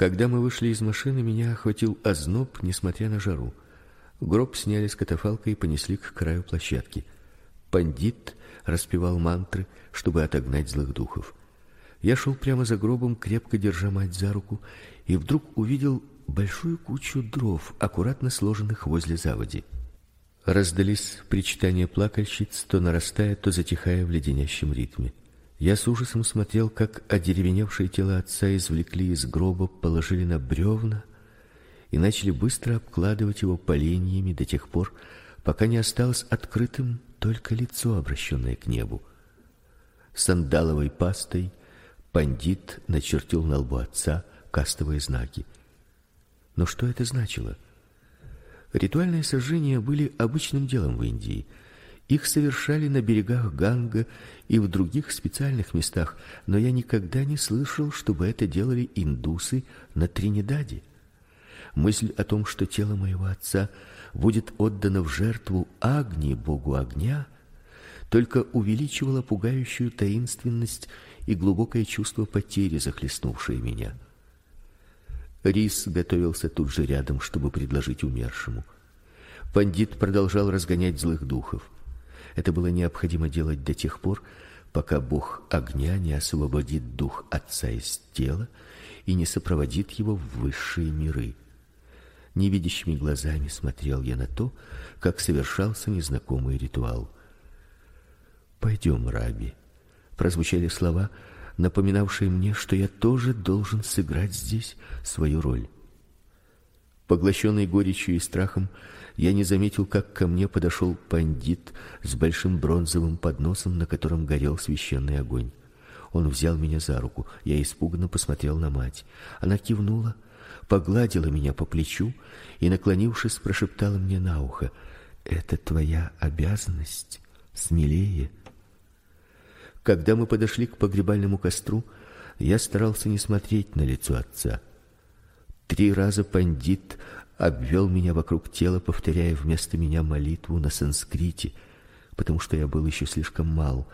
Когда мы вышли из машины, меня охватил озноб, несмотря на жару. Гроб сняли с катафалка и понесли к краю площадки. Пандит распевал мантры, чтобы отогнать злых духов. Я шел прямо за гробом, крепко держа мать за руку, и вдруг увидел большую кучу дров, аккуратно сложенных возле заводи. Раздались причитания плакальщиц, то нарастая, то затихая в леденящем ритме. Я с ужасом смотрел, как одеревеневшее тело отца извлекли из гроба, положили на бревна и начали быстро обкладывать его поленьями до тех пор, пока не осталось открытым только лицо, обращенное к небу. Сандаловой пастой пандит начертил на лбу отца кастовые знаки. Но что это значило? Ритуальные сожжения были обычным делом в Индии. Их совершали на берегах Ганга и в других специальных местах, но я никогда не слышал, чтобы это делали индусы на Тринидаде. Мысль о том, что тело моего отца будет отдано в жертву Агни, богу огня, только увеличивала пугающую таинственность и глубокое чувство потери, захлестнувшее меня. Рис готовился тут же рядом, чтобы предложить умершему. Пандит продолжал разгонять злых духов. Это было необходимо делать до тех пор, пока бог огня не освободит дух отца из тела и не сопроводит его в высшие миры. Невидящими глазами смотрел я на то, как совершался незнакомый ритуал. Пойдем, Раби. Прозвучали слова, напоминавшие мне, что я тоже должен сыграть здесь свою роль. Поглощенный горечью и страхом, я не заметил, как ко мне подошел пандит с большим бронзовым подносом, на котором горел священный огонь. Он взял меня за руку. Я испуганно посмотрел на мать. Она кивнула, погладила меня по плечу и, наклонившись, прошептала мне на ухо: "Это твоя обязанность, смелее". Когда мы подошли к погребальному костру, я старался не смотреть на лицо отца. Три раза пандит обвел меня вокруг тела, повторяя вместо меня молитву на санскрите, потому что я был еще слишком мал.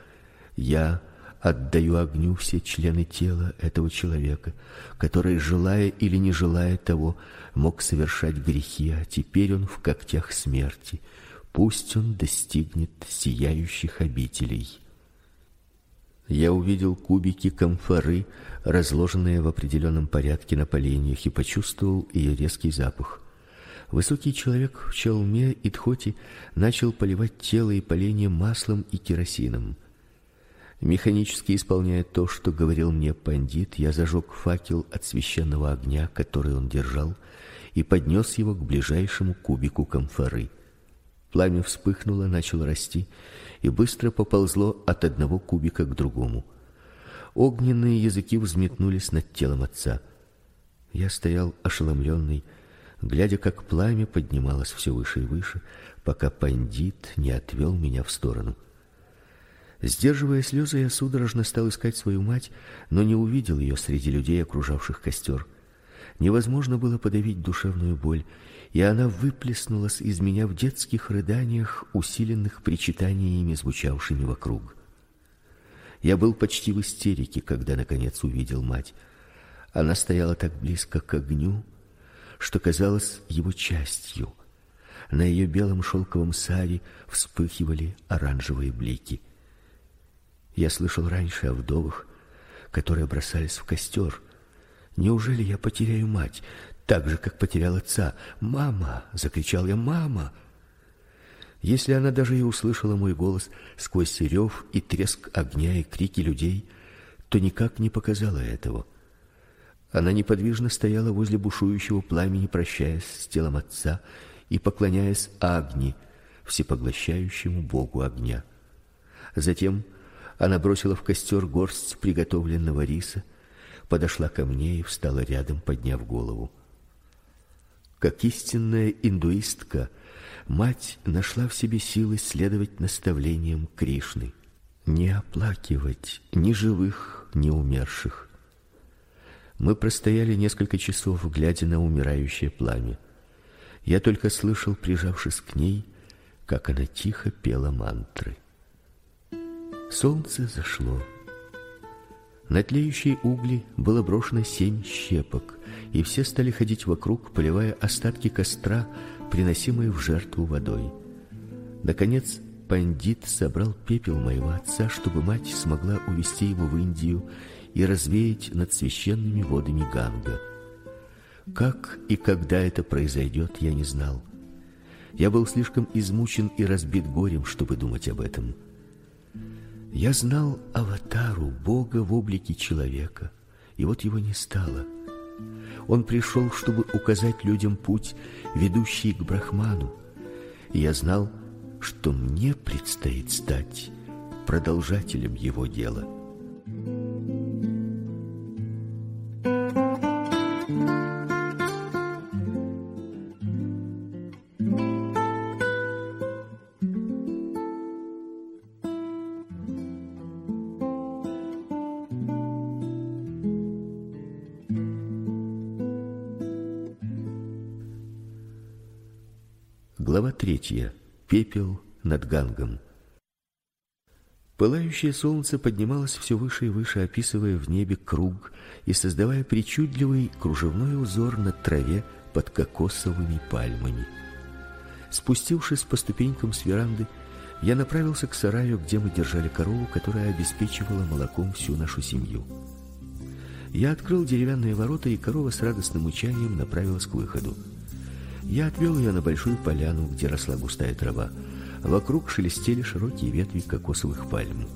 Я отдаю огню все члены тела этого человека, который, желая или не желая того, мог совершать грехи, а теперь он в когтях смерти. Пусть он достигнет сияющих обителей. Я увидел кубики камфоры, разложенные в определенном порядке на поленьях, и почувствовал ее резкий запах. Высокий человек в челме и тхоти начал поливать тело и поленья маслом и керосином. Механически исполняя то, что говорил мне пандит, я зажег факел от священного огня, который он держал, и поднес его к ближайшему кубику камфоры. Пламя вспыхнуло, начало расти, и быстро поползло от одного кубика к другому. Огненные языки взметнулись над телом отца. Я стоял ошеломленный, глядя, как пламя поднималось все выше и выше, пока пандит не отвел меня в сторону. Сдерживая слезы, я судорожно стал искать свою мать, но не увидел ее среди людей, окружавших костер. Невозможно было подавить душевную боль, и она выплеснулась из меня в детских рыданиях, усиленных причитаниями, звучавшими вокруг. Я был почти в истерике, когда наконец увидел мать. Она стояла так близко к огню, что казалась его частью. На ее белом шелковом саре вспыхивали оранжевые блики. Я слышал раньше о вдовах, которые бросались в костер. Неужели я потеряю мать? так же, как потерял отца. "Мама!" закричал я: "Мама!" Если она даже и услышала мой голос сквозь рев и треск огня и крики людей, то никак не показала этого. Она неподвижно стояла возле бушующего пламени, прощаясь с телом отца и поклоняясь Агни, всепоглощающему богу огня. Затем она бросила в костер горсть приготовленного риса, подошла ко мне и встала рядом, подняв голову. Как истинная индуистка, мать нашла в себе силы следовать наставлениям Кришны: не оплакивать ни живых, ни умерших. Мы простояли несколько часов, глядя на умирающее пламя. Я только слышал, прижавшись к ней, как она тихо пела мантры. Солнце зашло. На тлеющие угли было брошено семь щепок, и все стали ходить вокруг, поливая остатки костра, приносимые в жертву водой. Наконец, пандит собрал пепел моего отца, чтобы мать смогла увезти его в Индию и развеять над священными водами Ганга. Как и когда это произойдет, я не знал. Я был слишком измучен и разбит горем, чтобы думать об этом. Я знал аватару Бога в облике человека, и вот его не стало. Он пришел, чтобы указать людям путь, ведущий к Брахману. И я знал, что мне предстоит стать продолжателем его дела. Третья. Пепел над Гангом. Пылающее солнце поднималось все выше и выше, описывая в небе круг и создавая причудливый кружевной узор на траве под кокосовыми пальмами. Спустившись по ступенькам с веранды, я направился к сараю, где мы держали корову, которая обеспечивала молоком всю нашу семью. Я открыл деревянные ворота, и корова с радостным учанием направилась к выходу. Я отвел ее на большую поляну, где росла густая трава. Вокруг шелестели широкие ветви кокосовых пальм.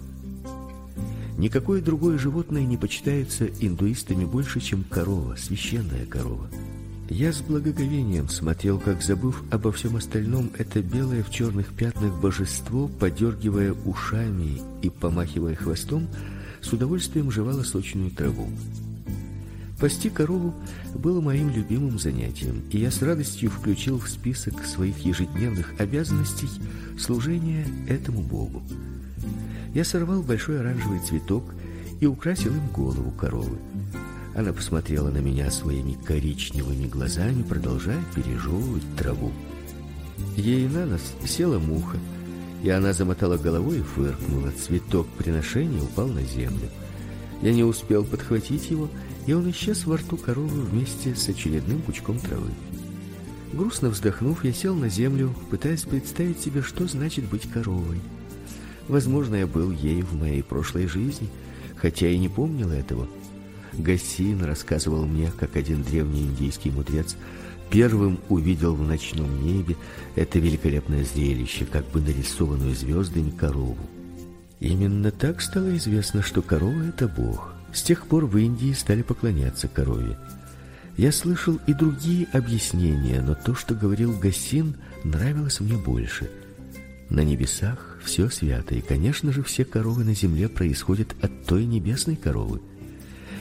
Никакое другое животное не почитается индуистами больше, чем корова, священная корова. Я с благоговением смотрел, как, забыв обо всем остальном, это белое в черных пятнах божество, подергивая ушами и помахивая хвостом, с удовольствием жевало сочную траву. Пасти корову было моим любимым занятием, и я с радостью включил в список своих ежедневных обязанностей служение этому богу. Я сорвал большой оранжевый цветок и украсил им голову коровы. Она посмотрела на меня своими коричневыми глазами, продолжая пережевывать траву. Ей на нос села муха, и она замотала головой и фыркнула. Цветок приношения упал на землю. Я не успел подхватить его, и он исчез во рту коровы вместе с очередным пучком травы. Грустно вздохнув, я сел на землю, пытаясь представить себе, что значит быть коровой. Возможно, я был ею в моей прошлой жизни, хотя и не помнил этого. Гасин рассказывал мне, как один древний индийский мудрец первым увидел в ночном небе это великолепное зрелище, как бы нарисованную звездами корову. Именно так стало известно, что корова это бог. С тех пор в Индии стали поклоняться корове. Я слышал и другие объяснения, но то, что говорил Гасин, нравилось мне больше. На небесах все свято, и, конечно же, все коровы на земле происходят от той небесной коровы.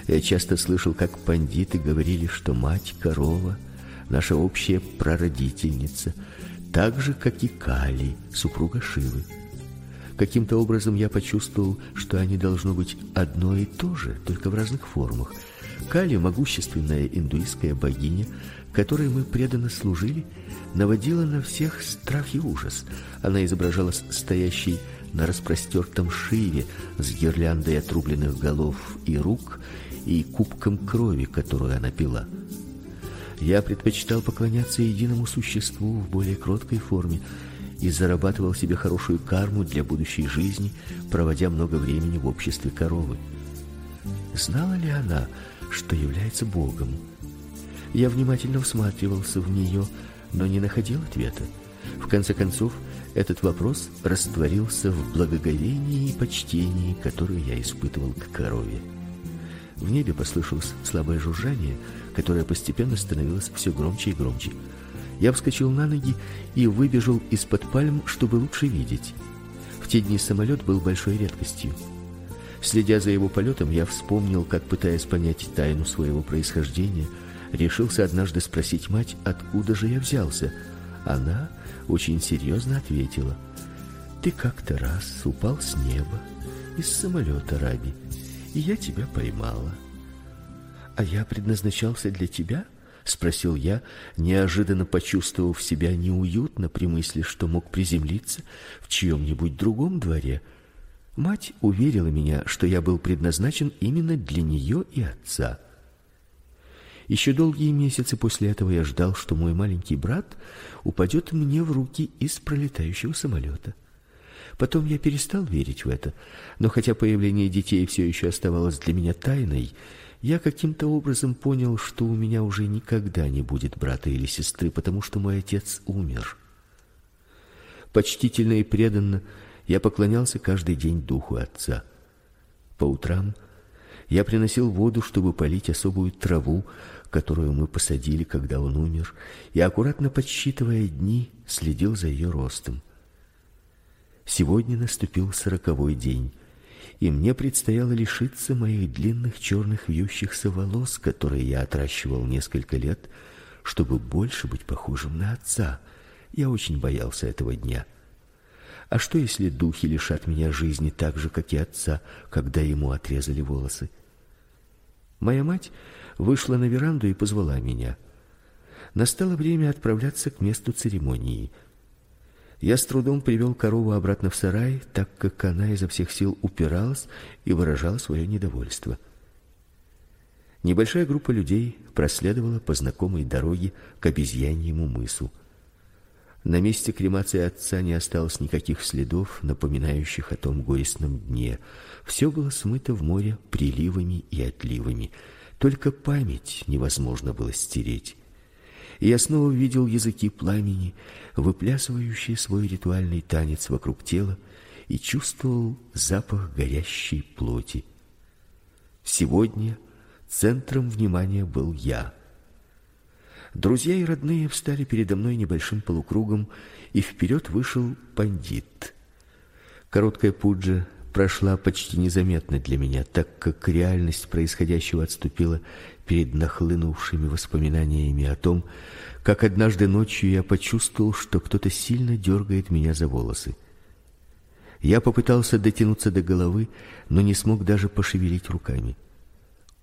Я часто слышал, как пандиты говорили, что мать корова наша общая прародительница, так же как и Кали, супруга Шивы. Каким-то образом я почувствовал, что они должно быть одно и то же, только в разных формах. Кали, могущественная индуистская богиня, которой мы преданно служили, наводила на всех страх и ужас. Она изображалась стоящей на распростертом шиве с гирляндой отрубленных голов и рук и кубком крови, которую она пила. Я предпочитал поклоняться единому существу в более кроткой форме, и зарабатывал себе хорошую карму для будущей жизни, проводя много времени в обществе коровы. Знала ли она, что является Богом? Я внимательно всматривался в нее, но не находил ответа. В конце концов, этот вопрос растворился в благоговении и почтении, которое я испытывал к корове. В небе послышалось слабое жужжание, которое постепенно становилось все громче и громче. Я вскочил на ноги и выбежал из-под пальм, чтобы лучше видеть. В те дни самолет был большой редкостью. Следя за его полетом, я вспомнил, как пытаясь понять тайну своего происхождения, решился однажды спросить мать, откуда же я взялся. Она очень серьезно ответила: "Ты как-то раз упал с неба из самолета, Раби, и я тебя поймала. А я предназначался для тебя?" Спросил я, неожиданно почувствовав себя неуютно при мысли, что мог приземлиться в чьем нибудь другом дворе. Мать уверила меня, что я был предназначен именно для нее и отца. Еще долгие месяцы после этого я ждал, что мой маленький брат упадет мне в руки из пролетающего самолета. Потом я перестал верить в это, но хотя появление детей все еще оставалось для меня тайной, я каким-то образом понял, что у меня уже никогда не будет брата или сестры, потому что мой отец умер. Почтительно и преданно я поклонялся каждый день духу отца. По утрам я приносил воду, чтобы полить особую траву, которую мы посадили, когда он умер, и аккуратно подсчитывая дни, следил за ее ростом. Сегодня наступил сороковой день, и мне предстояло лишиться моих длинных черных вьющихся волос, которые я отращивал несколько лет, чтобы больше быть похожим на отца. Я очень боялся этого дня. А что если духи лишат меня жизни так же, как и отца, когда ему отрезали волосы? Моя мать вышла на веранду и позвала меня. Настало время отправляться к месту церемонии. Я с трудом привел корову обратно в сарай, так как она изо всех сил упиралась и выражала свое недовольство. Небольшая группа людей проследовала по знакомой дороге к обезьяньему мысу. На месте кремации отца не осталось никаких следов, напоминающих о том горестном дне. Все было смыто в море приливами и отливами. Только память невозможно было стереть. Я снова видел языки пламени, выплясывающие свой ритуальный танец вокруг тела, и чувствовал запах горящей плоти. Сегодня центром внимания был я. Друзья и родные встали передо мной небольшим полукругом, и вперед вышел пандит. Короткая пуджа прошла почти незаметно для меня, так как реальность происходящего отступила перед нахлынувшими воспоминаниями о том, как однажды ночью я почувствовал, что кто-то сильно дергает меня за волосы. Я попытался дотянуться до головы, но не смог даже пошевелить руками.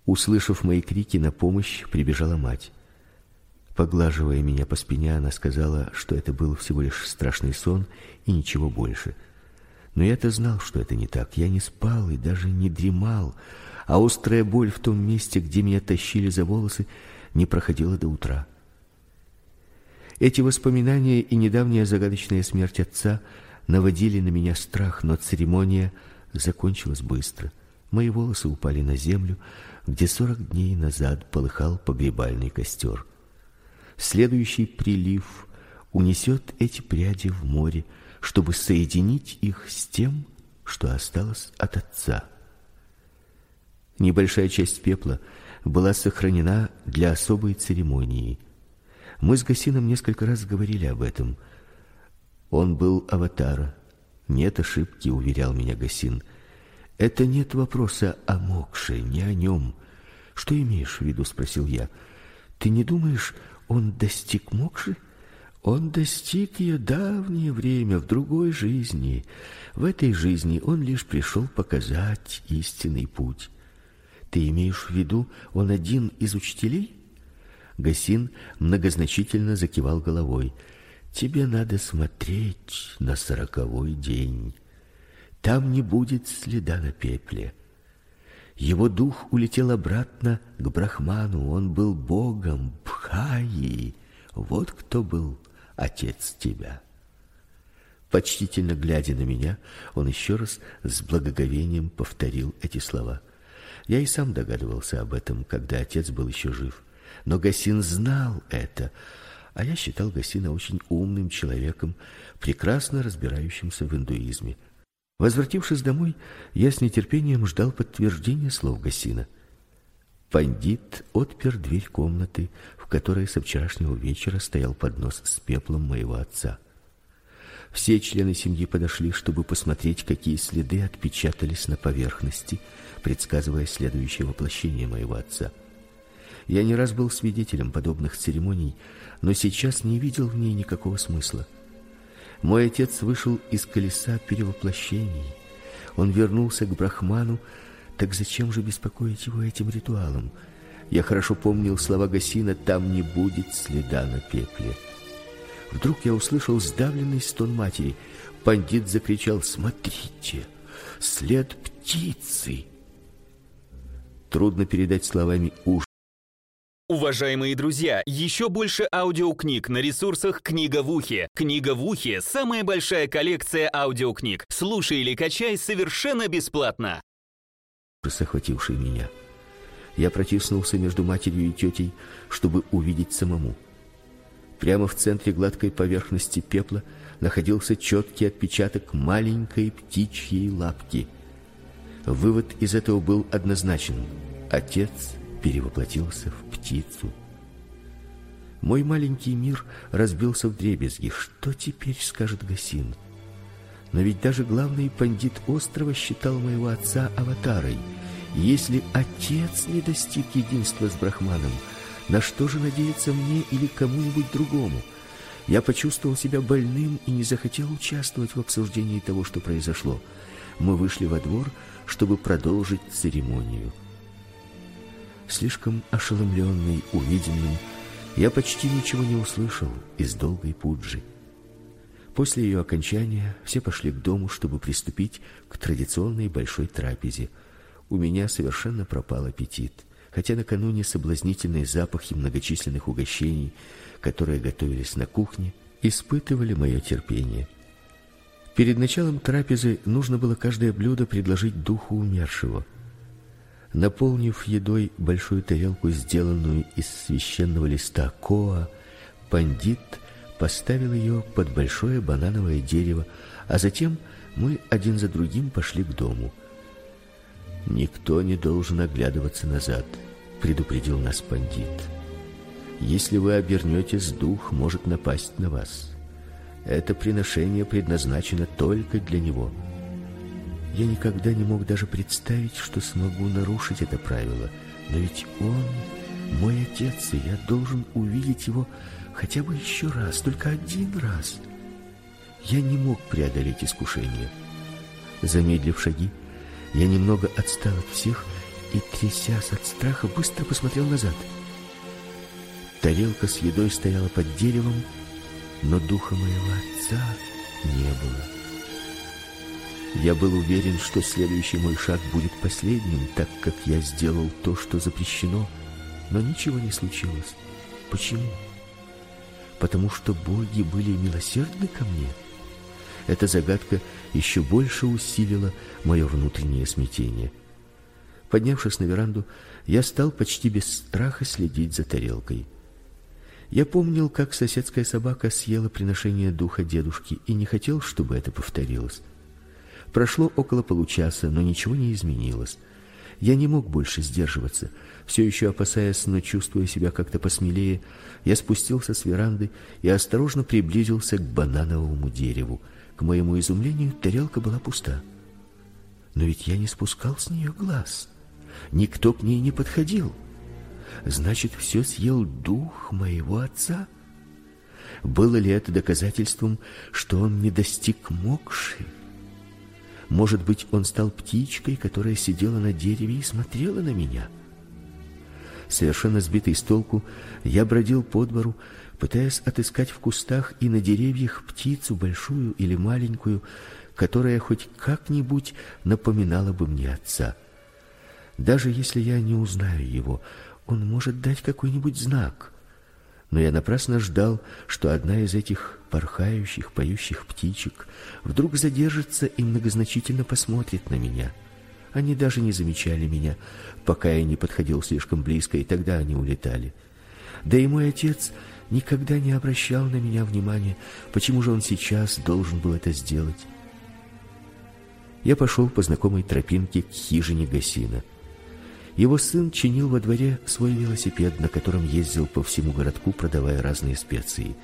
Услышав мои крики на помощь, прибежала мать. Поглаживая меня по спине, она сказала, что это был всего лишь страшный сон и ничего больше. Но я-то знал, что это не так. Я не спал и даже не дремал, а острая боль в том месте, где меня тащили за волосы, не проходила до утра. Эти воспоминания и недавняя загадочная смерть отца наводили на меня страх, но церемония закончилась быстро. Мои волосы упали на землю, где сорок дней назад полыхал погребальный костер. Следующий прилив унесет эти пряди в море, чтобы соединить их с тем, что осталось от отца. Небольшая часть пепла была сохранена для особой церемонии. Мы с Гасином несколько раз говорили об этом. Он был аватара. Нет ошибки, уверял меня Гасин. Это нет вопроса о Мокше, не о нем. Что имеешь в виду, спросил я. Ты не думаешь, он достиг Мокши? Он достиг ее давнее время в другой жизни. В этой жизни он лишь пришел показать истинный путь. Ты имеешь в виду, он один из учителей? Гасин многозначительно закивал головой. Тебе надо смотреть на сороковой день. Там не будет следа на пепле. Его дух улетел обратно к Брахману. Он был богом Бхаи. Вот кто был отец тебя. Почтительно глядя на меня, он еще раз с благоговением повторил эти слова. Я и сам догадывался об этом, когда отец был еще жив. Но Гасин знал это, а я считал Гасина очень умным человеком, прекрасно разбирающимся в индуизме. Возвратившись домой, я с нетерпением ждал подтверждения слов Гасина. Пандит отпер дверь комнаты, в которой со вчерашнего вечера стоял поднос с пеплом моего отца. Все члены семьи подошли, чтобы посмотреть, какие следы отпечатались на поверхности, предсказывая следующее воплощение моего отца. Я не раз был свидетелем подобных церемоний, но сейчас не видел в ней никакого смысла. Мой отец вышел из колеса перевоплощений. Он вернулся к Брахману, так зачем же беспокоить его этим ритуалом? Я хорошо помнил слова Гасина: "Там не будет следа на пепле". Вдруг я услышал сдавленный стон матери. Пандит закричал: "Смотрите! след птицы. Трудно передать словами ужас. Уважаемые друзья, еще больше аудиокниг на ресурсах «Книга в ухе». «Книга в ухе» — самая большая коллекция аудиокниг. Слушай или качай совершенно бесплатно. Охвативший меня. Я протиснулся между матерью и тетей, чтобы увидеть самому. Прямо в центре гладкой поверхности пепла находился четкий отпечаток маленькой птичьей лапки. Вывод из этого был однозначен. Отец перевоплотился в птицу. Мой маленький мир разбился в дребезги. Что теперь скажет Гасин? Но ведь даже главный пандит острова считал моего отца аватарой. Если отец не достиг единства с Брахманом, на что же надеяться мне или кому-нибудь другому? Я почувствовал себя больным и не захотел участвовать в обсуждении того, что произошло. Мы вышли во двор, чтобы продолжить церемонию. Слишком ошеломленный увиденным, я почти ничего не услышал из долгой пуджи. После ее окончания все пошли к дому, чтобы приступить к традиционной большой трапезе. У меня совершенно пропал аппетит, хотя накануне соблазнительные запахи многочисленных угощений, которые готовились на кухне, испытывали мое терпение. Перед началом трапезы нужно было каждое блюдо предложить духу умершего – Наполнив едой большую тарелку, сделанную из священного листа коа, пандит поставил ее под большое банановое дерево, а затем мы один за другим пошли к дому. Никто не должен оглядываться назад, предупредил нас пандит. Если вы обернетесь, дух может напасть на вас. Это приношение предназначено только для него. Я никогда не мог даже представить, что смогу нарушить это правило. Но ведь он мой отец, и я должен увидеть его хотя бы еще раз, только один раз. Я не мог преодолеть искушение. Замедлив шаги, я немного отстал от всех и, трясясь от страха, быстро посмотрел назад. Тарелка с едой стояла под деревом, но духа моего отца не было. Я был уверен, что следующий мой шаг будет последним, так как я сделал то, что запрещено, но ничего не случилось. Почему? Потому что боги были милосердны ко мне. Эта загадка еще больше усилила мое внутреннее смятение. Поднявшись на веранду, я стал почти без страха следить за тарелкой. Я помнил, как соседская собака съела приношение духа дедушки и не хотел, чтобы это повторилось. Прошло около получаса, но ничего не изменилось. Я не мог больше сдерживаться. Все еще опасаясь, но чувствуя себя как-то посмелее, я спустился с веранды и осторожно приблизился к банановому дереву. К моему изумлению, тарелка была пуста. Но ведь я не спускал с нее глаз. Никто к ней не подходил. Значит, все съел дух моего отца. Было ли это доказательством, что он не достиг мокши? Может быть, он стал птичкой, которая сидела на дереве и смотрела на меня. Совершенно сбитый с толку, я бродил по двору, пытаясь отыскать в кустах и на деревьях птицу большую или маленькую, которая хоть как-нибудь напоминала бы мне отца. Даже если я не узнаю его, он может дать какой-нибудь знак. Но я напрасно ждал, что одна из этих порхающих, поющих птичек вдруг задержится и многозначительно посмотрит на меня. Они даже не замечали меня, пока я не подходил слишком близко, и тогда они улетали. Да и мой отец никогда не обращал на меня внимания. Почему же он сейчас должен был это сделать? Я пошел по знакомой тропинке к хижине Гасина. Его сын чинил во дворе свой велосипед, на котором ездил по всему городку, продавая разные специи.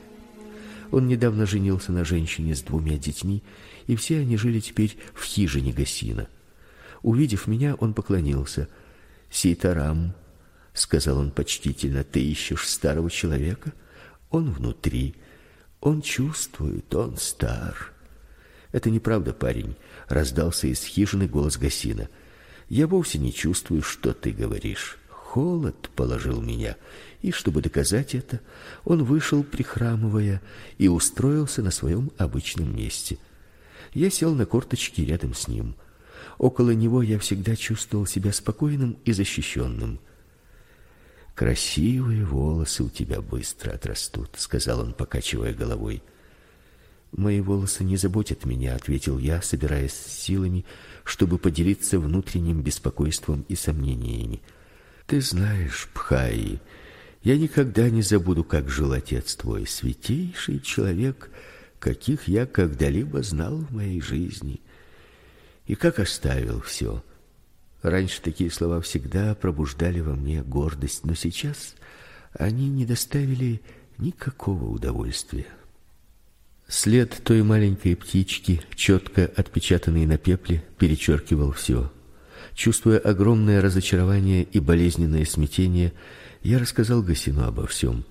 Он недавно женился на женщине с двумя детьми, и все они жили теперь в хижине Гасина. Увидев меня, он поклонился. "Ситарам", сказал он почтительно. "Ты ищешь старого человека? Он внутри. Он чувствует, он стар". "Это неправда, парень", раздался из хижины голос Гасина. Я вовсе не чувствую, что ты говоришь. Холод положил меня, и чтобы доказать это, он вышел прихрамывая и устроился на своем обычном месте. Я сел на корточки рядом с ним. Около него я всегда чувствовал себя спокойным и защищенным. Красивые волосы у тебя быстро отрастут, сказал он, покачивая головой. Мои волосы не заботят меня, ответил я, собираясь с силами, чтобы поделиться внутренним беспокойством и сомнениями. Ты знаешь, Пхаи, я никогда не забуду, как жил отец твой, святейший человек, каких я когда-либо знал в моей жизни, и как оставил все. Раньше такие слова всегда пробуждали во мне гордость, но сейчас они не доставили никакого удовольствия. След той маленькой птички, четко отпечатанный на пепле, перечеркивал все. Чувствуя огромное разочарование и болезненное смятение, я рассказал Гасину обо всем.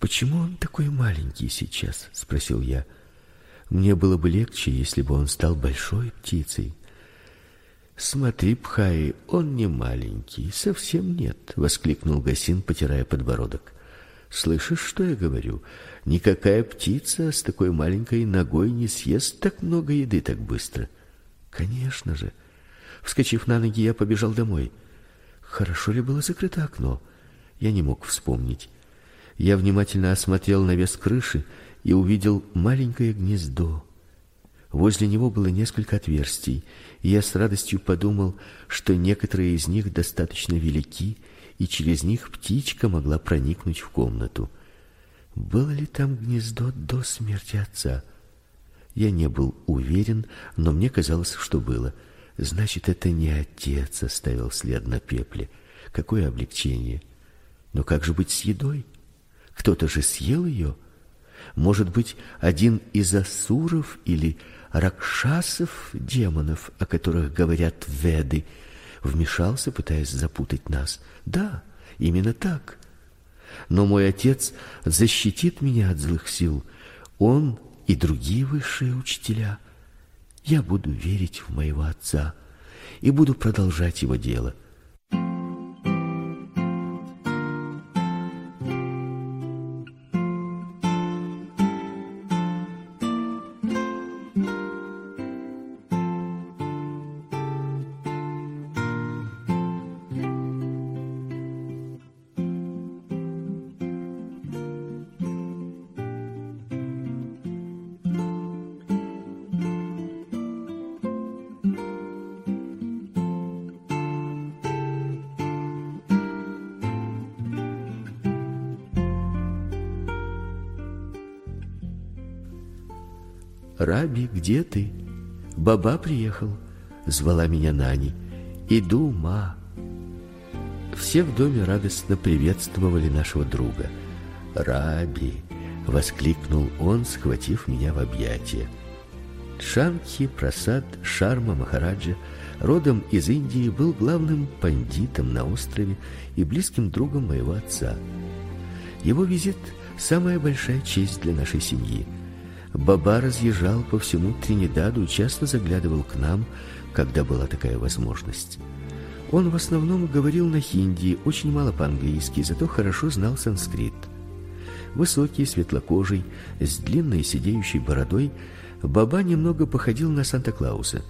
Почему он такой маленький сейчас, спросил я. Мне было бы легче, если бы он стал большой птицей. Смотри, Пхай, он не маленький, совсем нет, воскликнул Гасин, потирая подбородок. Слышишь, что я говорю? Никакая птица с такой маленькой ногой не съест так много еды так быстро. Конечно же. Вскочив на ноги, я побежал домой. Хорошо ли было закрыто окно? Я не мог вспомнить. Я внимательно осмотрел навес крыши и увидел маленькое гнездо. Возле него было несколько отверстий, и я с радостью подумал, что некоторые из них достаточно велики и через них птичка могла проникнуть в комнату. Было ли там гнездо до смерти отца? Я не был уверен, но мне казалось, что было. Значит, это не отец оставил след на пепле. Какое облегчение. Но как же быть с едой? Кто-то же съел ее. Может быть, один из асуров или ракшасов, демонов, о которых говорят веды, вмешался, пытаясь запутать нас. Да, именно так. Но мой отец защитит меня от злых сил. Он и другие высшие учителя. Я буду верить в моего отца и буду продолжать его дело. Раби, где ты? Баба приехал, звала меня Нани. Иду, ма. Все в доме радостно приветствовали нашего друга. Раби, воскликнул он, схватив меня в объятия. Шанхи Прасад Шарма Махараджа, родом из Индии, был главным пандитом на острове и близким другом моего отца. Его визит самая большая честь для нашей семьи. Баба разъезжал по всему Тринидаду и часто заглядывал к нам, когда была такая возможность. Он в основном говорил на хинди, очень мало по-английски, зато хорошо знал санскрит. Высокий, светлокожий, с длинной сидеющей бородой, Баба немного походил на Санта-Клауса.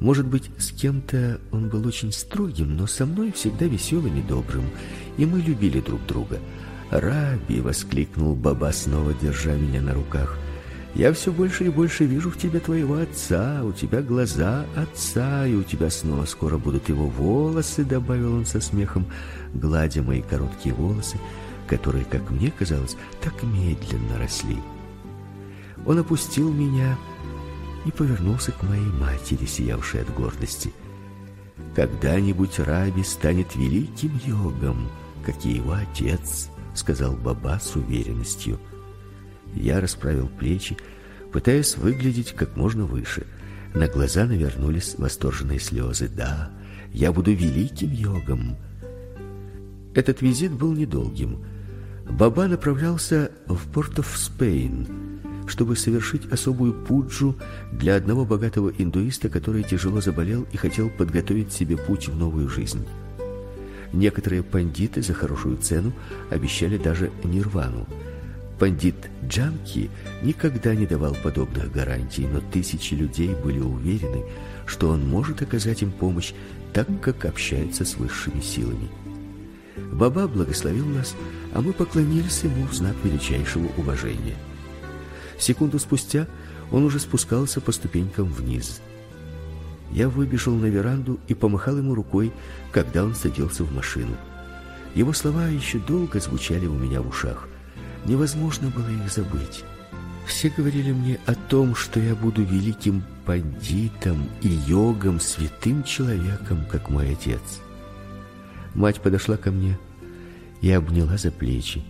Может быть, с кем-то он был очень строгим, но со мной всегда веселым и добрым, и мы любили друг друга. "Раби!" воскликнул Баба, снова держа меня на руках. Я все больше и больше вижу в тебе твоего отца, у тебя глаза отца, и у тебя снова скоро будут его волосы, добавил он со смехом, гладя мои короткие волосы, которые, как мне казалось, так медленно росли. Он опустил меня и повернулся к моей матери, сиявшей от гордости. Когда-нибудь Раби станет великим йогом, как и его отец, сказал Баба с уверенностью. Я расправил плечи, пытаясь выглядеть как можно выше. На глаза навернулись восторженные слезы. Да, я буду великим йогом. Этот визит был недолгим. Баба направлялся в Порт-оф-Спейн, чтобы совершить особую пуджу для одного богатого индуиста, который тяжело заболел и хотел подготовить себе путь в новую жизнь. Некоторые пандиты за хорошую цену обещали даже нирвану. Пандит Джанки никогда не давал подобных гарантий, но тысячи людей были уверены, что он может оказать им помощь, так как общается с высшими силами. Баба благословил нас, а мы поклонились ему в знак величайшего уважения. Секунду спустя он уже спускался по ступенькам вниз. Я выбежал на веранду и помахал ему рукой, когда он садился в машину. Его слова еще долго звучали у меня в ушах. Невозможно было их забыть. Все говорили мне о том, что я буду великим пандитом и йогом, святым человеком, как мой отец. Мать подошла ко мне и обняла за плечи.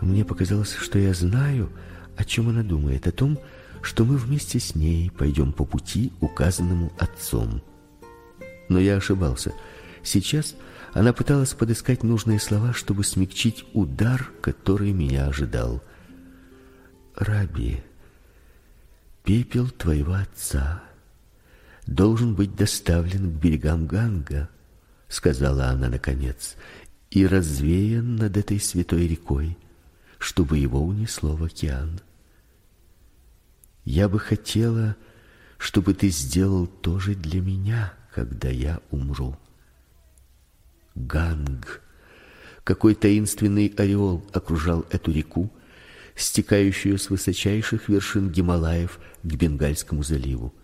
Мне показалось, что я знаю, о чем она думает, о том, что мы вместе с ней пойдем по пути, указанному отцом. Но я ошибался. Сейчас она пыталась подыскать нужные слова, чтобы смягчить удар, который меня ожидал. Раби, пепел твоего отца должен быть доставлен к берегам Ганга, сказала она наконец, и развеян над этой святой рекой, чтобы его унесло в океан. Я бы хотела, чтобы ты сделал то же для меня, когда я умру. Ганг. Какой таинственный ореол окружал эту реку, стекающую с высочайших вершин Гималаев к Бенгальскому заливу.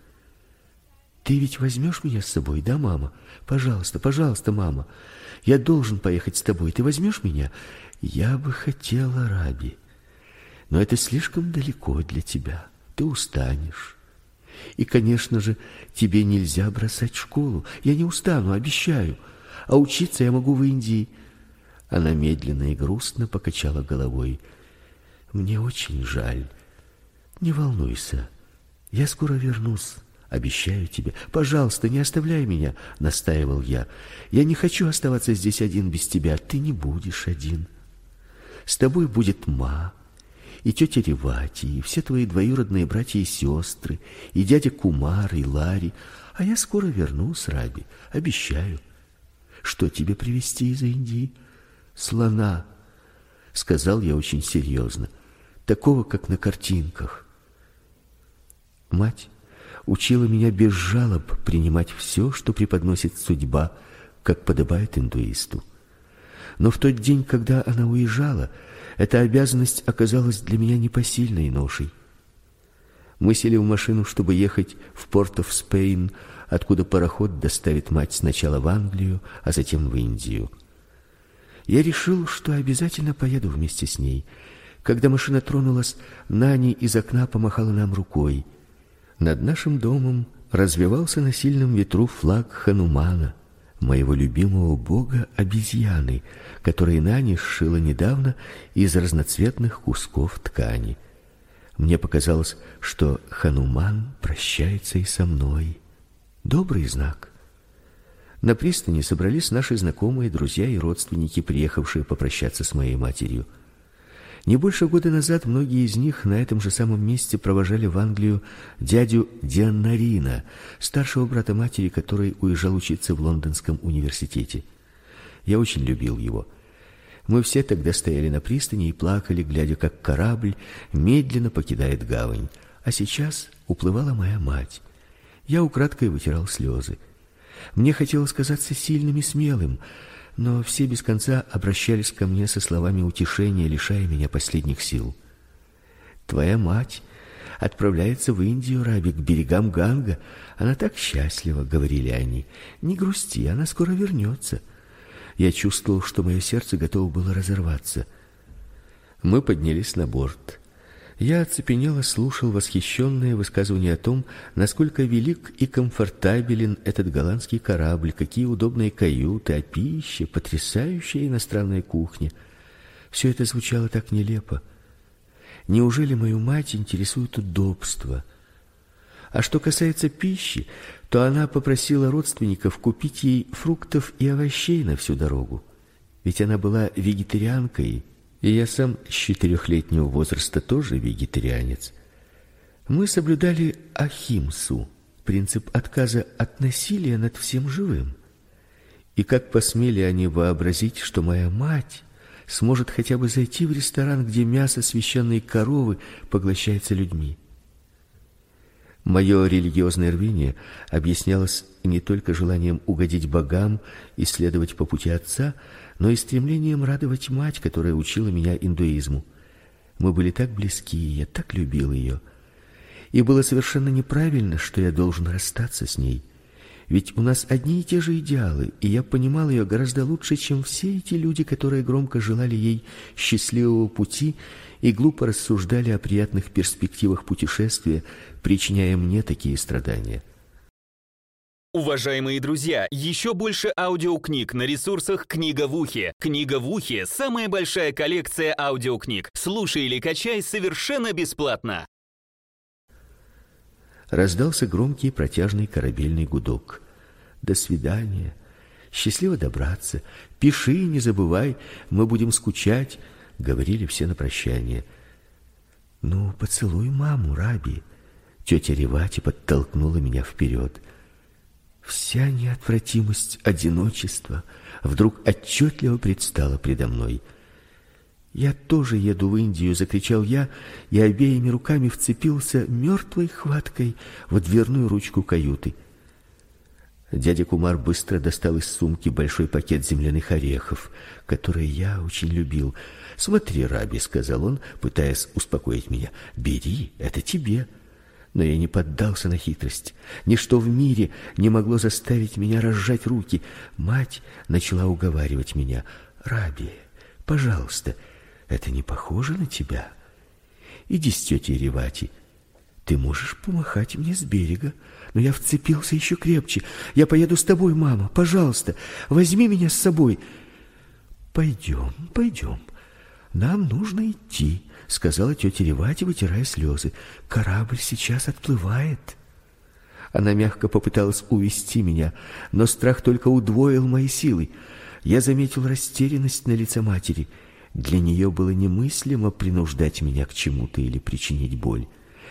Ты ведь возьмешь меня с собой, да, мама? Пожалуйста, пожалуйста, мама. Я должен поехать с тобой. Ты возьмешь меня? Я бы хотела, Раби. Но это слишком далеко для тебя. Ты устанешь. И, конечно же, тебе нельзя бросать школу. Я не устану, обещаю. А учиться я могу в Индии. Она медленно и грустно покачала головой. Мне очень жаль. Не волнуйся. Я скоро вернусь. Обещаю тебе. Пожалуйста, не оставляй меня, настаивал я. Я не хочу оставаться здесь один без тебя. Ты не будешь один. С тобой будет ма, и тетя Ревати, и все твои двоюродные братья и сестры, и дядя Кумар, и Лари. А я скоро вернусь, Раби, обещаю. Что тебе привезти из Индии? Слона, сказал я очень серьезно, такого, как на картинках. Мать учила меня без жалоб принимать все, что преподносит судьба, как подобает индуисту. Но в тот день, когда она уезжала, эта обязанность оказалась для меня непосильной ношей. Мы сели в машину, чтобы ехать в Порт-оф-Спейн, откуда пароход доставит мать сначала в Англию, а затем в Индию. Я решил, что обязательно поеду вместе с ней. Когда машина тронулась, Нани из окна помахала нам рукой. Над нашим домом развевался на сильном ветру флаг Ханумана моего любимого бога обезьяны, который Нани сшила недавно из разноцветных кусков ткани. Мне показалось, что Хануман прощается и со мной. Добрый знак. На пристани собрались наши знакомые, друзья и родственники, приехавшие попрощаться с моей матерью. Не больше года назад многие из них на этом же самом месте провожали в Англию дядю Дианнарина, старшего брата матери, который уезжал учиться в лондонском университете. Я очень любил его. Мы все тогда стояли на пристани и плакали, глядя, как корабль медленно покидает гавань. А сейчас уплывала моя мать. Я украдкой вытирал слезы. Мне хотелось казаться сильным и смелым, но все без конца обращались ко мне со словами утешения, лишая меня последних сил. Твоя мать отправляется в Индию, Раби, к берегам Ганга. Она так счастлива, говорили они. Не грусти, она скоро вернется. Я чувствовал, что мое сердце готово было разорваться. Мы поднялись на борт. Я оцепенело слушал восхищенные высказывания о том, насколько велик и комфортабелен этот голландский корабль, какие удобные каюты, а пища, потрясающая иностранная кухня. Все это звучало так нелепо. Неужели мою мать интересует удобство? А что касается пищи, то она попросила родственников купить ей фруктов и овощей на всю дорогу. Ведь она была вегетарианкой и я сам с четырехлетнего возраста тоже вегетарианец. Мы соблюдали ахимсу, принцип отказа от насилия над всем живым. И как посмели они вообразить, что моя мать сможет хотя бы зайти в ресторан, где мясо священной коровы поглощается людьми? Мое религиозное рвение объяснялось не только желанием угодить богам и следовать по пути отца, но и стремлением радовать мать, которая учила меня индуизму. Мы были так близки, я так любил ее. И было совершенно неправильно, что я должен расстаться с ней. Ведь у нас одни и те же идеалы, и я понимал ее гораздо лучше, чем все эти люди, которые громко желали ей счастливого пути и глупо рассуждали о приятных перспективах путешествия, причиняя мне такие страдания. Уважаемые друзья, еще больше аудиокниг на ресурсах «Книга в ухе». «Книга в ухе» — самая большая коллекция аудиокниг. Слушай или качай совершенно бесплатно. Раздался громкий протяжный корабельный гудок. До свидания. Счастливо добраться. Пиши, не забывай, мы будем скучать, говорили все на прощание. Ну, поцелуй маму, Раби. Тетя Ревати подтолкнула меня вперед. Вся неотвратимость одиночества вдруг отчетливо предстала предо мной. Я тоже еду в Индию, закричал я и обеими руками вцепился мертвой хваткой в дверную ручку каюты. Дядя Кумар быстро достал из сумки большой пакет земляных орехов, которые я очень любил. "Смотри, Раби", сказал он, пытаясь успокоить меня. "Бери, это тебе" но я не поддался на хитрость. Ничто в мире не могло заставить меня разжать руки. Мать начала уговаривать меня: "Раби, пожалуйста, это не похоже на тебя. Иди с тетей Ревати. Ты можешь помахать мне с берега". Но я вцепился еще крепче. "Я поеду с тобой, мама. Пожалуйста, возьми меня с собой". «Пойдем, пойдем. Нам нужно идти сказала тетя Ревати, вытирая слезы. Корабль сейчас отплывает. Она мягко попыталась увести меня, но страх только удвоил мои силы. Я заметил растерянность на лице матери. Для нее было немыслимо принуждать меня к чему-то или причинить боль.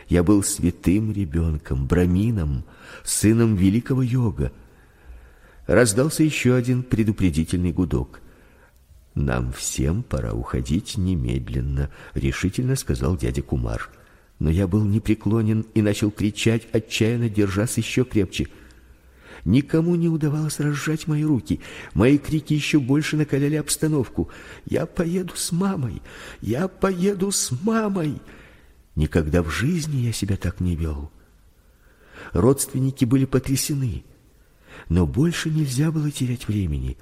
Я был святым ребенком, брамином, сыном великого йога. Раздался еще один предупредительный гудок. Нам всем пора уходить немедленно, решительно сказал дядя Кумар. Но я был непреклонен и начал кричать, отчаянно держась еще крепче. Никому не удавалось разжать мои руки. Мои крики еще больше накаляли обстановку. Я поеду с мамой. Я поеду с мамой. Никогда в жизни я себя так не вел. Родственники были потрясены, но больше нельзя было терять времени.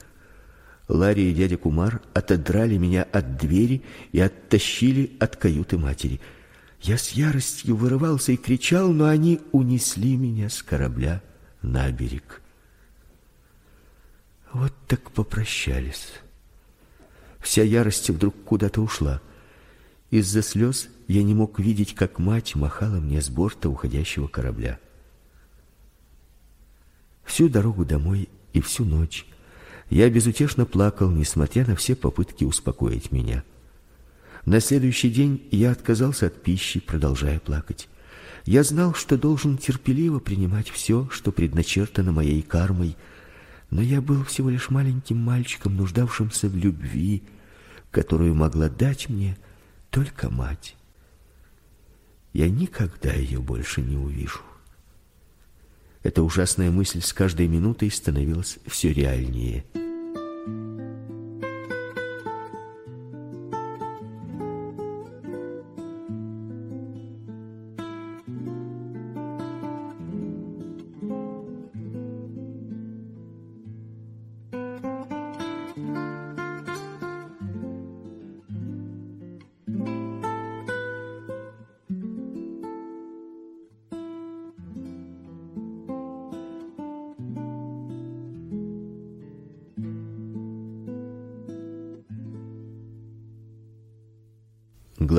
Ларри и дядя Кумар отодрали меня от двери и оттащили от каюты матери. Я с яростью вырывался и кричал, но они унесли меня с корабля на берег. Вот так попрощались. Вся ярость вдруг куда-то ушла. Из-за слез я не мог видеть, как мать махала мне с борта уходящего корабля. Всю дорогу домой и всю ночь я безутешно плакал, несмотря на все попытки успокоить меня. На следующий день я отказался от пищи, продолжая плакать. Я знал, что должен терпеливо принимать все, что предначертано моей кармой, но я был всего лишь маленьким мальчиком, нуждавшимся в любви, которую могла дать мне только мать. Я никогда ее больше не увижу. Эта ужасная мысль с каждой минутой становилась все реальнее.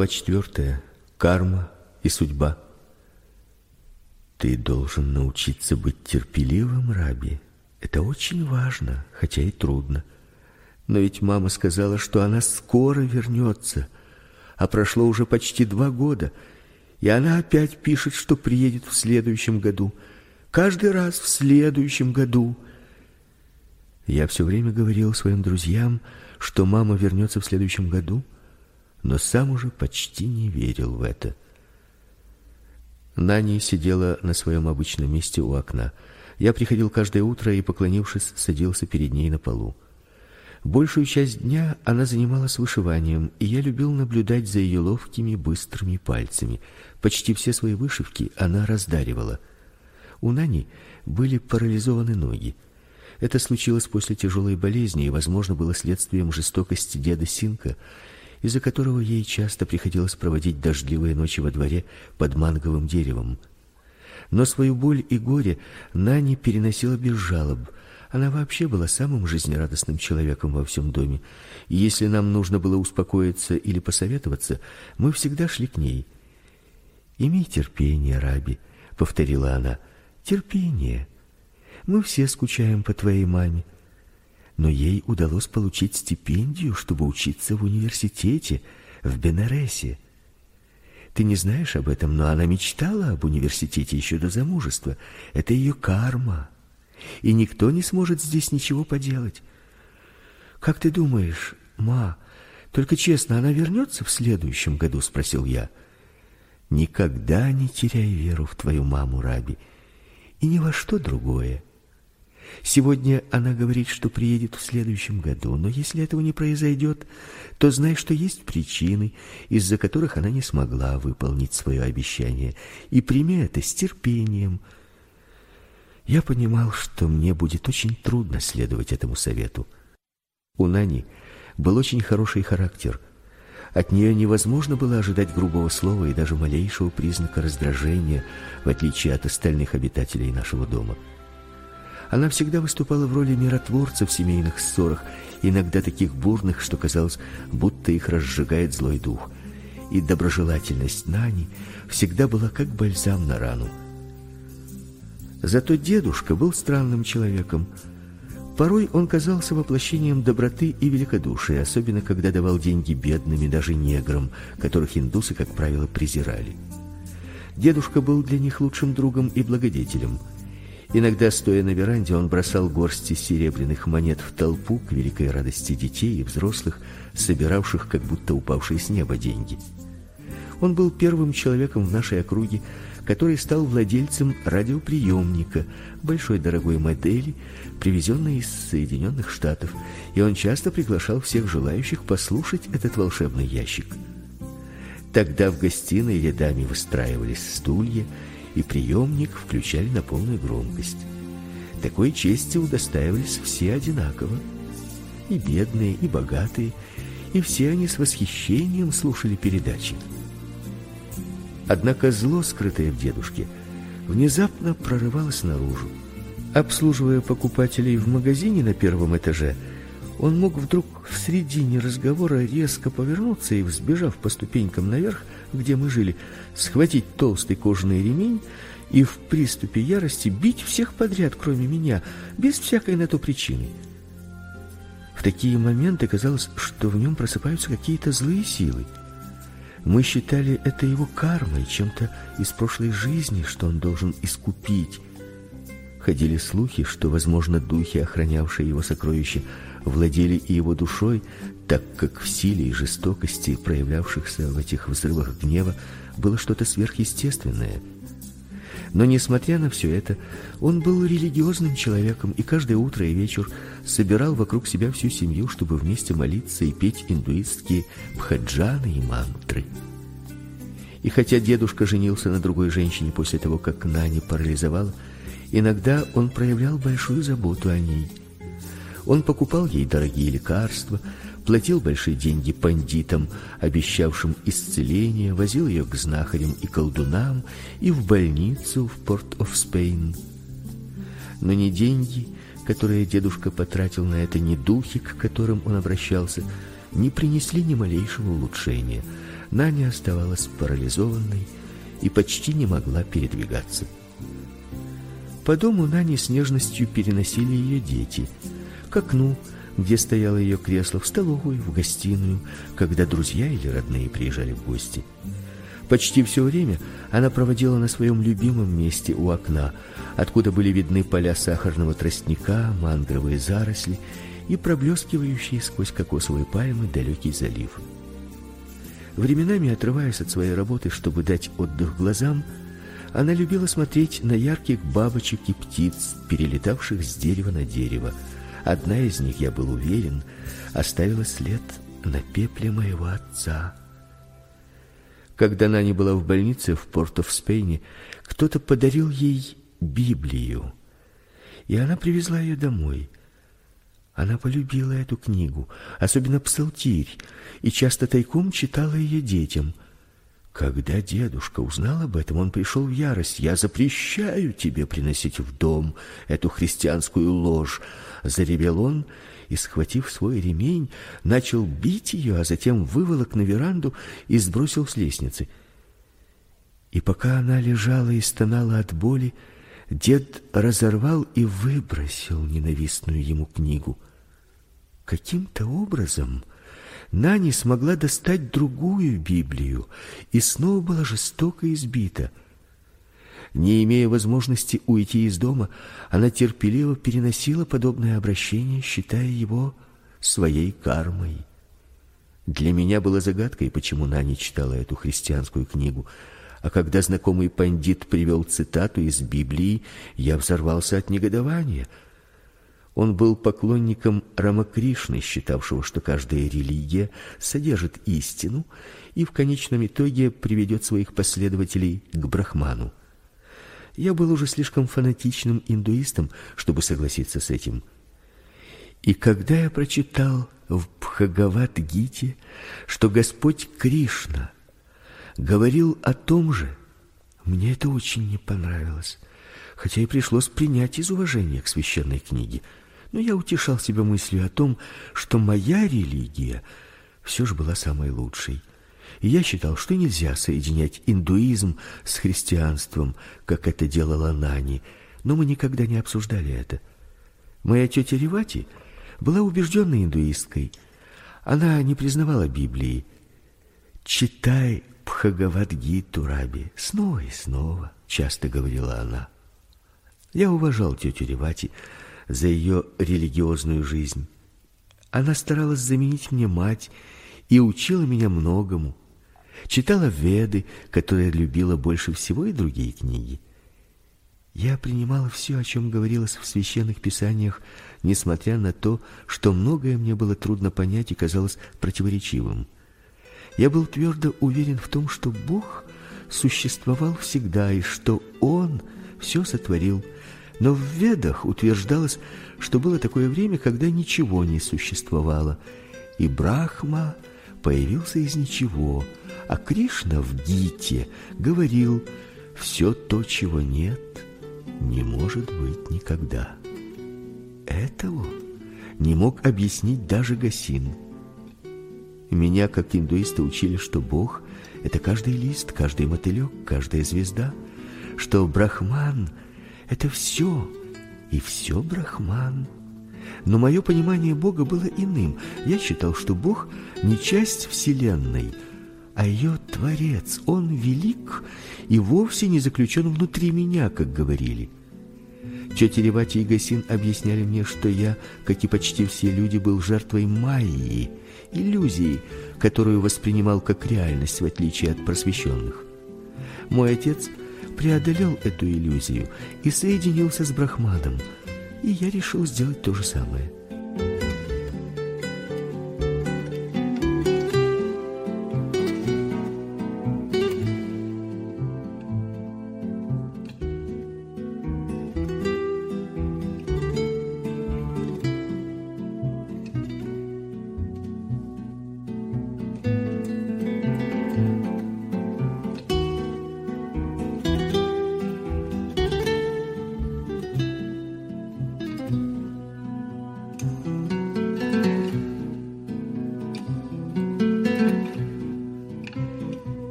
Глава четвертая. Карма и судьба. Ты должен научиться быть терпеливым, Раби. Это очень важно, хотя и трудно. Но ведь мама сказала, что она скоро вернется, а прошло уже почти два года, и она опять пишет, что приедет в следующем году. Каждый раз в следующем году. Я все время говорил своим друзьям, что мама вернется в следующем году, но сам уже почти не верил в это. Нани сидела на своем обычном месте у окна. Я приходил каждое утро и, поклонившись, садился перед ней на полу. Большую часть дня она занималась вышиванием, и я любил наблюдать за ее ловкими, быстрыми пальцами. Почти все свои вышивки она раздаривала. У Нани были парализованы ноги. Это случилось после тяжелой болезни и, возможно, было следствием жестокости деда Синка, из-за которого ей часто приходилось проводить дождливые ночи во дворе под манговым деревом. Но свою боль и горе Нани переносила без жалоб. Она вообще была самым жизнерадостным человеком во всем доме. И если нам нужно было успокоиться или посоветоваться, мы всегда шли к ней. "Имей терпение, Раби", повторила она. "Терпение. Мы все скучаем по твоей маме. Но ей удалось получить стипендию, чтобы учиться в университете в Бенаресе. Ты не знаешь об этом, но она мечтала об университете еще до замужества. Это ее карма. И никто не сможет здесь ничего поделать. Как ты думаешь, ма, только честно, она вернется в следующем году, спросил я. Никогда не теряй веру в твою маму, Раби, и ни во что другое. Сегодня она говорит, что приедет в следующем году, но если этого не произойдет, то знай, что есть причины, из-за которых она не смогла выполнить свое обещание, и прими это с терпением. Я понимал, что мне будет очень трудно следовать этому совету. У Нани был очень хороший характер. От нее невозможно было ожидать грубого слова и даже малейшего признака раздражения, в отличие от остальных обитателей нашего дома. Она всегда выступала в роли миротворца в семейных ссорах, иногда таких бурных, что казалось, будто их разжигает злой дух. И доброжелательность Нани всегда была как бальзам на рану. Зато дедушка был странным человеком. Порой он казался воплощением доброты и великодушия, особенно когда давал деньги бедным и даже неграм, которых индусы, как правило, презирали. Дедушка был для них лучшим другом и благодетелем. Иногда, стоя на веранде, он бросал горсти серебряных монет в толпу к великой радости детей и взрослых, собиравших как будто упавшие с неба деньги. Он был первым человеком в нашей округе, который стал владельцем радиоприемника, большой дорогой модели, привезенной из Соединенных Штатов, и он часто приглашал всех желающих послушать этот волшебный ящик. Тогда в гостиной рядами выстраивались стулья, и приемник включали на полную громкость. Такой чести удостаивались все одинаково. И бедные, и богатые, и все они с восхищением слушали передачи. Однако зло, скрытое в дедушке, внезапно прорывалось наружу. Обслуживая покупателей в магазине на первом этаже, он мог вдруг в середине разговора резко повернуться и, взбежав по ступенькам наверх, где мы жили, схватить толстый кожаный ремень и в приступе ярости бить всех подряд, кроме меня, без всякой на то причины. В такие моменты казалось, что в нем просыпаются какие-то злые силы. Мы считали это его кармой, чем-то из прошлой жизни, что он должен искупить. Ходили слухи, что, возможно, духи, охранявшие его сокровища, владели и его душой, так как в силе и жестокости, проявлявшихся в этих взрывах гнева, было что-то сверхъестественное. Но несмотря на все это, он был религиозным человеком и каждое утро и вечер собирал вокруг себя всю семью, чтобы вместе молиться и петь индуистские бхаджаны и мантры. И хотя дедушка женился на другой женщине после того, как Нани парализовала, иногда он проявлял большую заботу о ней – он покупал ей дорогие лекарства, платил большие деньги пандитам, обещавшим исцеление, возил ее к знахарям и колдунам и в больницу в Порт-оф-Спейн. Но ни деньги, которые дедушка потратил на это, ни духи, к которым он обращался, не принесли ни малейшего улучшения. Наня оставалась парализованной и почти не могла передвигаться. По дому Нани с нежностью переносили ее дети – к окну, где стояло ее кресло, в столовую, в гостиную, когда друзья или родные приезжали в гости. Почти все время она проводила на своем любимом месте у окна, откуда были видны поля сахарного тростника, мангровые заросли и проблескивающие сквозь кокосовые пальмы далекий залив. Временами, отрываясь от своей работы, чтобы дать отдых глазам, Она любила смотреть на ярких бабочек и птиц, перелетавших с дерева на дерево. Одна из них, я был уверен, оставила след на пепле моего отца. Когда Нани была в больнице в Порт-оф-Спейне, кто-то подарил ей Библию. И она привезла ее домой. Она полюбила эту книгу, особенно псалтирь, и часто тайком читала ее детям. Когда дедушка узнал об этом, он пришел в ярость. Я запрещаю тебе приносить в дом эту христианскую ложь, заревел он и, схватив свой ремень, начал бить ее, а затем выволок на веранду и сбросил с лестницы. И пока она лежала и стонала от боли, дед разорвал и выбросил ненавистную ему книгу. Каким-то образом Нани смогла достать другую Библию и снова была жестоко избита. Не имея возможности уйти из дома, она терпеливо переносила подобное обращение, считая его своей кармой. Для меня было загадкой, почему Нани читала эту христианскую книгу. А когда знакомый пандит привел цитату из Библии, я взорвался от негодования. Он был поклонником Рамакришны, считавшего, что каждая религия содержит истину и в конечном итоге приведет своих последователей к Брахману. Я был уже слишком фанатичным индуистом, чтобы согласиться с этим. И когда я прочитал в Бхагавад-гите, что Господь Кришна говорил о том же, мне это очень не понравилось, хотя и пришлось принять из уважения к священной книге. Но я утешал себя мыслью о том, что моя религия все же была самой лучшей. Я считал, что нельзя соединять индуизм с христианством, как это делала Нани, но мы никогда не обсуждали это. Моя тетя Ревати была убежденной индуисткой. Она не признавала Библии. Читай Бхагавад-гиту, Раби, снова и снова, часто говорила она. Я уважал тетю Ревати за ее религиозную жизнь. Она старалась заменить мне мать и учила меня многому читала Веды, которые любила больше всего и другие книги. Я принимала все, о чем говорилось в священных писаниях, несмотря на то, что многое мне было трудно понять и казалось противоречивым. Я был твердо уверен в том, что Бог существовал всегда и что он все сотворил. Но в Ведах утверждалось, что было такое время, когда ничего не существовало, и Брахма появился из ничего – а Кришна в Гите говорил: все то, чего нет, не может быть никогда. Этого не мог объяснить даже Гасин. Меня, как индуиста, учили, что Бог это каждый лист, каждый мотылек, каждая звезда, что Брахман это все, и все Брахман. Но мое понимание Бога было иным. Я считал, что Бог не часть вселенной, а ее Творец, Он велик и вовсе не заключен внутри меня, как говорили. Тетя Ревати и Гасин объясняли мне, что я, как и почти все люди, был жертвой майи, иллюзии, которую воспринимал как реальность, в отличие от просвещенных. Мой отец преодолел эту иллюзию и соединился с Брахманом, и я решил сделать то же самое.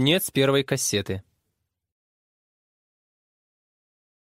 Конец первой кассеты.